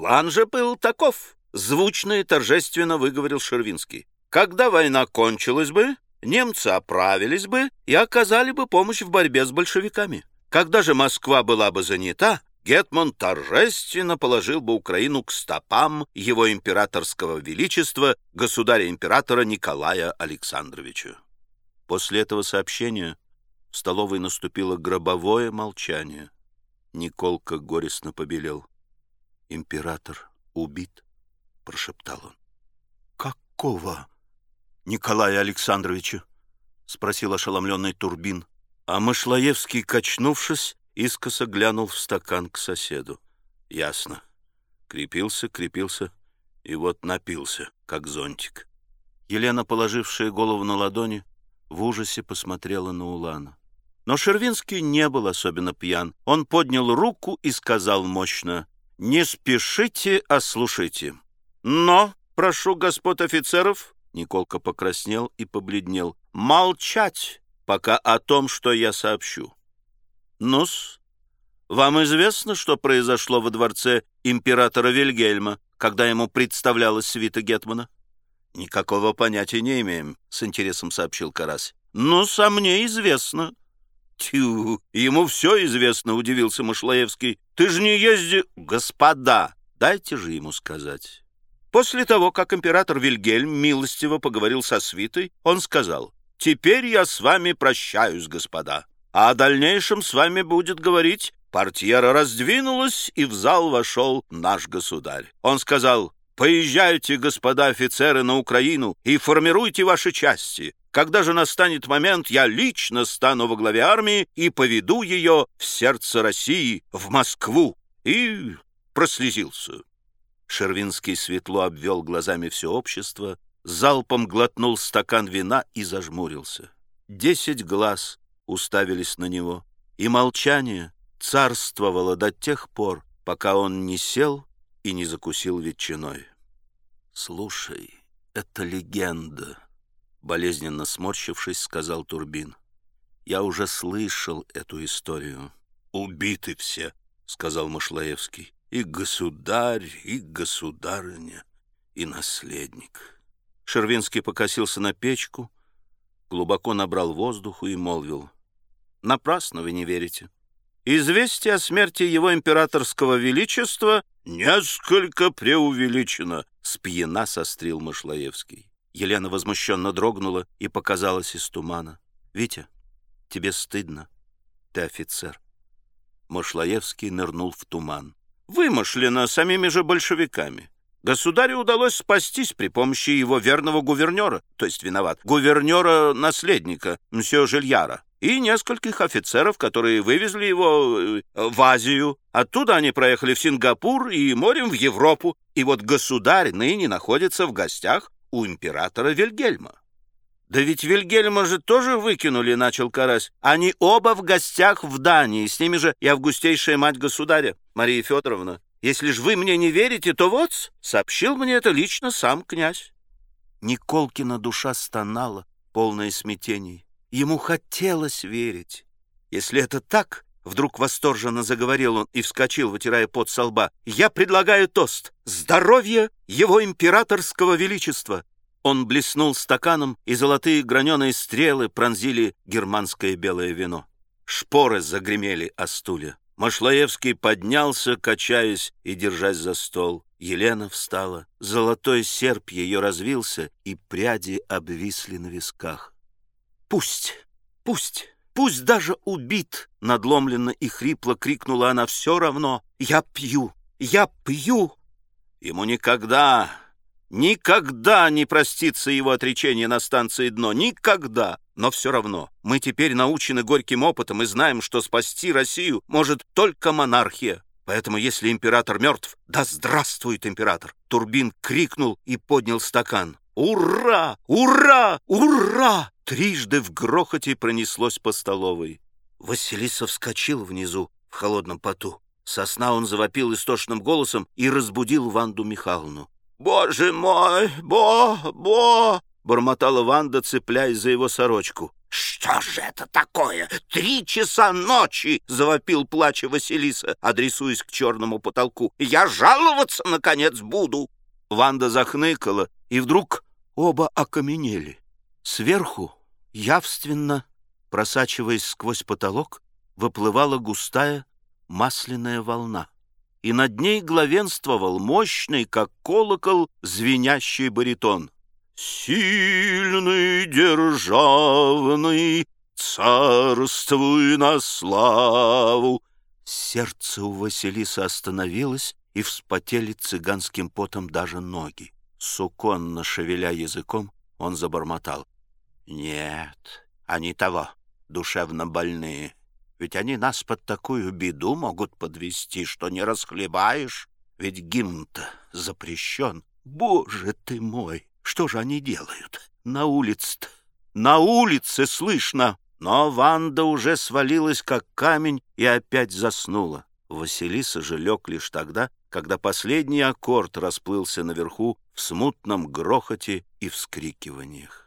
План же был таков, звучно и торжественно выговорил Шервинский. Когда война кончилась бы, немцы оправились бы и оказали бы помощь в борьбе с большевиками. Когда же Москва была бы занята, Гетман торжественно положил бы Украину к стопам его императорского величества, государя-императора Николая Александровича. После этого сообщения в столовой наступило гробовое молчание. Николка горестно побелел. «Император убит», — прошептал он. «Какого Николая Александровича?» — спросил ошеломленный Турбин. А Мышлоевский, качнувшись, искоса глянул в стакан к соседу. Ясно. Крепился, крепился и вот напился, как зонтик. Елена, положившая голову на ладони, в ужасе посмотрела на Улана. Но Шервинский не был особенно пьян. Он поднял руку и сказал мощно, «Не спешите, а слушайте. Но, прошу господ офицеров, Николка покраснел и побледнел. «Молчать, пока о том, что я сообщу. Нус, вам известно, что произошло во дворце императора Вильгельма, когда ему представлялась свита Гетмана?» «Никакого понятия не имеем», — с интересом сообщил Карась. «Ну, со мне известно». «Тю, ему все известно», — удивился Мышлаевский. «Ты же не езди...» «Господа, дайте же ему сказать». После того, как император Вильгельм милостиво поговорил со свитой, он сказал, «Теперь я с вами прощаюсь, господа, а о дальнейшем с вами будет говорить...» Портьера раздвинулась, и в зал вошел наш государь. Он сказал, «Поезжайте, господа офицеры, на Украину и формируйте ваши части. Когда же настанет момент, я лично стану во главе армии и поведу ее в сердце России, в Москву». И прослезился. Шервинский светло обвел глазами все общество, залпом глотнул стакан вина и зажмурился. Десять глаз уставились на него, и молчание царствовало до тех пор, пока он не сел и не закусил ветчиной. «Слушай, это легенда», — болезненно сморщившись, сказал Турбин. «Я уже слышал эту историю». «Убиты все», — сказал Машлаевский и государь, и государыня, и наследник. Шервинский покосился на печку, глубоко набрал воздуху и молвил. «Напрасно вы не верите. Известие о смерти его императорского величества несколько преувеличено», — спьяна сострил Мышлаевский. Елена возмущенно дрогнула и показалась из тумана. «Витя, тебе стыдно. Ты офицер». Мышлаевский нырнул в туман вымышлено самими же большевиками. Государю удалось спастись при помощи его верного гувернера, то есть виноват, гувернера-наследника, мсье Жильяра, и нескольких офицеров, которые вывезли его э, в Азию. Оттуда они проехали в Сингапур и морем в Европу. И вот государь ныне находится в гостях у императора Вильгельма. «Да ведь Вильгельма же тоже выкинули», — начал Карась. «Они оба в гостях в Дании, с ними же и августейшая мать государя, Мария Федоровна. Если ж вы мне не верите, то вот, сообщил мне это лично сам князь». Николкина душа стонала, полное смятений. Ему хотелось верить. Если это так, вдруг восторженно заговорил он и вскочил, вытирая пот со лба, «Я предлагаю тост! Здоровье его императорского величества!» Он блеснул стаканом, и золотые граненые стрелы пронзили германское белое вино. Шпоры загремели о стуле. Машлаевский поднялся, качаясь и держась за стол. Елена встала. Золотой серп ее развился, и пряди обвисли на висках. «Пусть, пусть, пусть даже убит!» Надломленно и хрипло крикнула она все равно. «Я пью, я пью!» Ему никогда Никогда не простится его отречение на станции «Дно». Никогда. Но все равно. Мы теперь научены горьким опытом и знаем, что спасти Россию может только монархия. Поэтому, если император мертв, да здравствует император! Турбин крикнул и поднял стакан. «Ура! Ура! Ура!» Трижды в грохоте пронеслось по столовой. Василиса вскочил внизу в холодном поту. Сосна он завопил истошным голосом и разбудил Ванду Михайловну. «Боже мой! Бо! Бо!» бормотала Ванда, цепляясь за его сорочку. «Что же это такое? Три часа ночи!» — завопил плача Василиса, адресуясь к черному потолку. «Я жаловаться, наконец, буду!» Ванда захныкала, и вдруг оба окаменели. Сверху, явственно, просачиваясь сквозь потолок, выплывала густая масляная волна, и над ней главенствовал мощный, как колокол, звенящий баритон. «Сильный, державный, царствуй на славу!» Сердце у Василиса остановилось, и вспотели цыганским потом даже ноги. Суконно шевеля языком, он забормотал. «Нет, они того, душевно больные. Ведь они нас под такую беду могут подвести, что не расхлебаешь. Ведь гимн-то запрещен. Боже ты мой, что же они делают? На улице-то, на улице слышно!» Но Ванда уже свалилась, как камень, и опять заснула. Василиса же лег лишь тогда, когда последний аккорд расплылся наверху в смутном грохоте и вскрикиваниях.